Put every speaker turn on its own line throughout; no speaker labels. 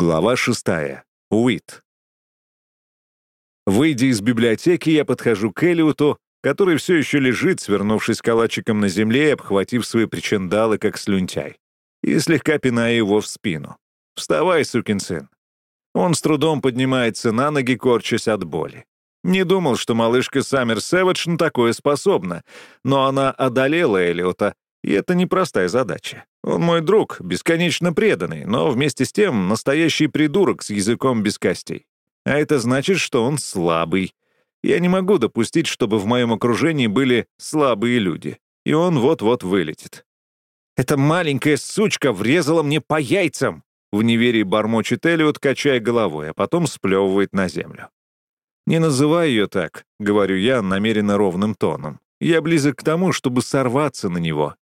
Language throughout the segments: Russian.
Глава шестая. Уит. Выйдя из библиотеки, я подхожу к Элиоту, который все еще лежит, свернувшись калачиком на земле и обхватив свои причиндалы, как слюнтяй, и слегка пиная его в спину. «Вставай, сукин сын». Он с трудом поднимается на ноги, корчась от боли. Не думал, что малышка Саммер Сэвидж на такое способна, но она одолела Элиота, и это непростая задача. Он мой друг, бесконечно преданный, но вместе с тем настоящий придурок с языком без костей. А это значит, что он слабый. Я не могу допустить, чтобы в моем окружении были слабые люди. И он вот-вот вылетит. «Эта маленькая сучка врезала мне по яйцам!» В неверии бормочет Эллиот, качая головой, а потом сплевывает на землю. «Не называй ее так», — говорю я намеренно ровным тоном. «Я близок к тому, чтобы сорваться на него».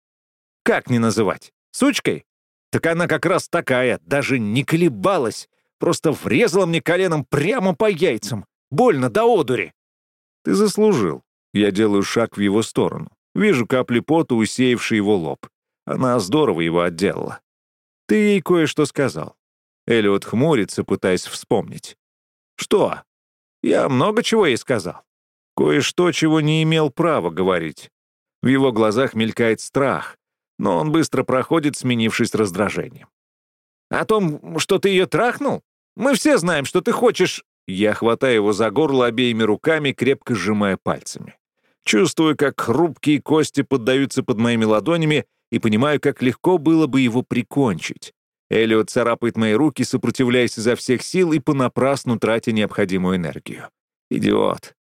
«Как не называть? Сучкой? Так она как раз такая, даже не колебалась. Просто врезала мне коленом прямо по яйцам. Больно до одури. Ты заслужил. Я делаю шаг в его сторону. Вижу капли пота, усеявшие его лоб. Она здорово его отделала. Ты ей кое-что сказал. Эллиот хмурится, пытаясь вспомнить. Что? Я много чего ей сказал. Кое-что, чего не имел права говорить. В его глазах мелькает страх, но он быстро проходит, сменившись раздражением. «О том, что ты ее трахнул? Мы все знаем, что ты хочешь...» Я хватаю его за горло обеими руками, крепко сжимая пальцами. Чувствую, как хрупкие кости поддаются под моими ладонями и понимаю, как легко было бы его прикончить. Эллиот царапает мои руки, сопротивляясь изо всех сил и понапрасну тратя необходимую энергию. «Идиот.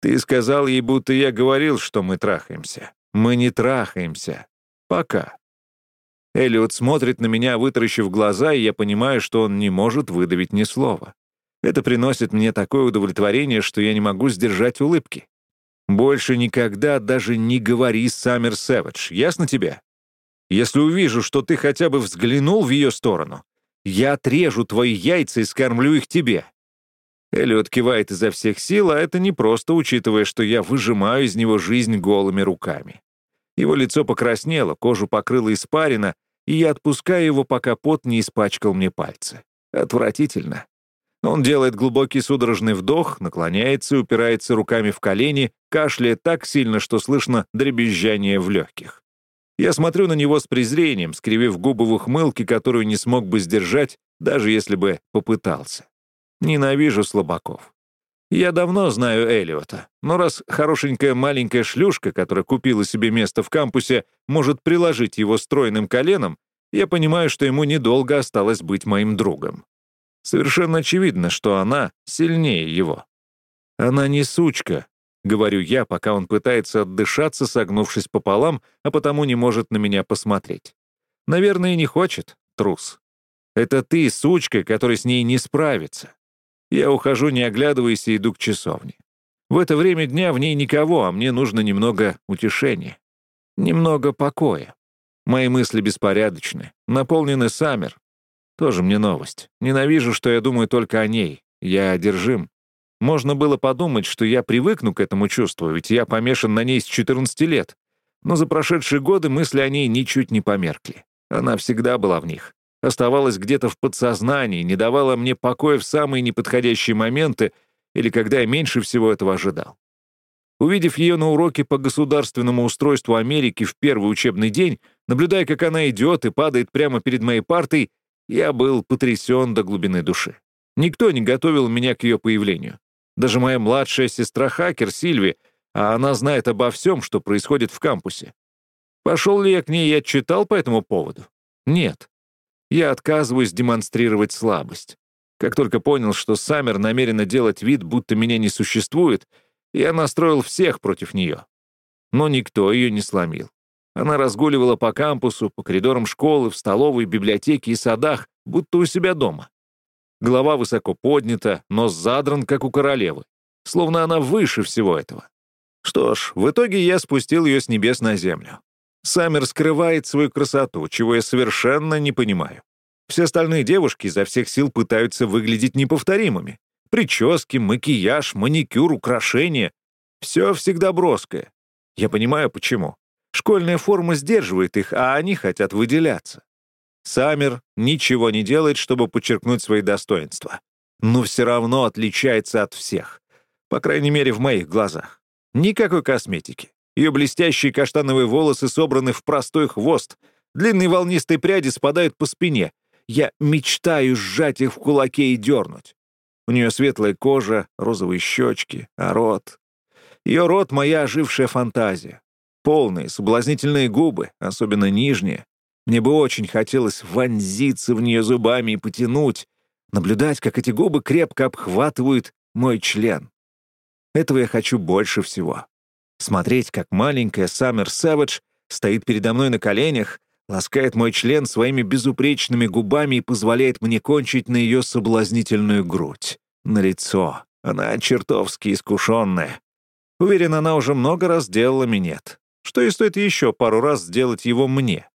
Ты сказал ей, будто я говорил, что мы трахаемся. Мы не трахаемся. Пока. Эллиот смотрит на меня, вытаращив глаза, и я понимаю, что он не может выдавить ни слова. Это приносит мне такое удовлетворение, что я не могу сдержать улыбки. Больше никогда даже не говори Саммер Сэвидж, ясно тебе? Если увижу, что ты хотя бы взглянул в ее сторону, я отрежу твои яйца и скормлю их тебе. Эллиот кивает изо всех сил, а это не просто, учитывая, что я выжимаю из него жизнь голыми руками. Его лицо покраснело, кожу покрыло испарина, и я отпускаю его, пока пот не испачкал мне пальцы. Отвратительно. Он делает глубокий судорожный вдох, наклоняется и упирается руками в колени, кашляя так сильно, что слышно дребезжание в легких. Я смотрю на него с презрением, скривив губы в ухмылке, которую не смог бы сдержать, даже если бы попытался. Ненавижу слабаков. Я давно знаю Элиота, но раз хорошенькая маленькая шлюшка, которая купила себе место в кампусе, может приложить его стройным коленом, я понимаю, что ему недолго осталось быть моим другом. Совершенно очевидно, что она сильнее его. «Она не сучка», — говорю я, пока он пытается отдышаться, согнувшись пополам, а потому не может на меня посмотреть. Наверное, не хочет, трус. Это ты, сучка, который с ней не справится. Я ухожу, не оглядываясь, и иду к часовне. В это время дня в ней никого, а мне нужно немного утешения. Немного покоя. Мои мысли беспорядочны, наполнены Саммер. Тоже мне новость. Ненавижу, что я думаю только о ней. Я одержим. Можно было подумать, что я привыкну к этому чувству, ведь я помешан на ней с 14 лет. Но за прошедшие годы мысли о ней ничуть не померкли. Она всегда была в них оставалась где-то в подсознании, не давала мне покоя в самые неподходящие моменты или когда я меньше всего этого ожидал. Увидев ее на уроке по государственному устройству Америки в первый учебный день, наблюдая, как она идет и падает прямо перед моей партой, я был потрясен до глубины души. Никто не готовил меня к ее появлению. Даже моя младшая сестра Хакер, Сильви, а она знает обо всем, что происходит в кампусе. Пошел ли я к ней и отчитал по этому поводу? Нет. Я отказываюсь демонстрировать слабость. Как только понял, что Саммер намерена делать вид, будто меня не существует, я настроил всех против нее. Но никто ее не сломил. Она разгуливала по кампусу, по коридорам школы, в столовой, библиотеке и садах, будто у себя дома. Голова высоко поднята, нос задран, как у королевы. Словно она выше всего этого. Что ж, в итоге я спустил ее с небес на землю. Саммер скрывает свою красоту, чего я совершенно не понимаю. Все остальные девушки изо всех сил пытаются выглядеть неповторимыми. Прически, макияж, маникюр, украшения — все всегда броское. Я понимаю, почему. Школьная форма сдерживает их, а они хотят выделяться. Саммер ничего не делает, чтобы подчеркнуть свои достоинства. Но все равно отличается от всех. По крайней мере, в моих глазах. Никакой косметики. Ее блестящие каштановые волосы собраны в простой хвост. Длинные волнистые пряди спадают по спине. Я мечтаю сжать их в кулаке и дернуть. У нее светлая кожа, розовые щечки, а рот... Ее рот — моя ожившая фантазия. Полные, соблазнительные губы, особенно нижние. Мне бы очень хотелось вонзиться в нее зубами и потянуть, наблюдать, как эти губы крепко обхватывают мой член. Этого я хочу больше всего. Смотреть, как маленькая Саммер Сэвидж стоит передо мной на коленях, ласкает мой член своими безупречными губами и позволяет мне кончить на ее соблазнительную грудь, на лицо. Она чертовски искушенная. Уверен, она уже много раз делала минет. Что и стоит еще пару раз сделать его мне.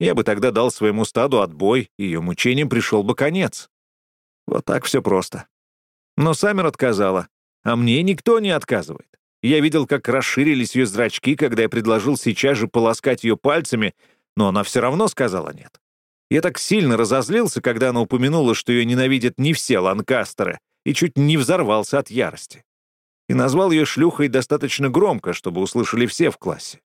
Я бы тогда дал своему стаду отбой, и ее мучениям пришел бы конец. Вот так все просто. Но Саммер отказала, а мне никто не отказывает. Я видел, как расширились ее зрачки, когда я предложил сейчас же полоскать ее пальцами, но она все равно сказала нет. Я так сильно разозлился, когда она упомянула, что ее ненавидят не все Ланкастеры, и чуть не взорвался от ярости. И назвал ее шлюхой достаточно громко, чтобы услышали все в классе.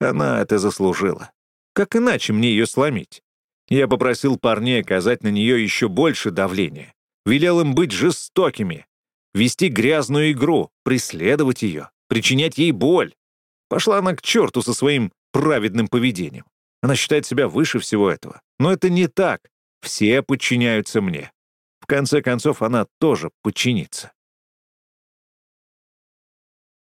Она это заслужила. Как иначе мне ее сломить? Я попросил парней оказать на нее еще больше давления. Велел им быть жестокими, вести грязную игру, преследовать ее, причинять ей боль. Пошла она к черту со своим праведным поведением. Она считает себя выше всего этого. Но это не так. Все подчиняются мне. В конце концов, она тоже подчинится.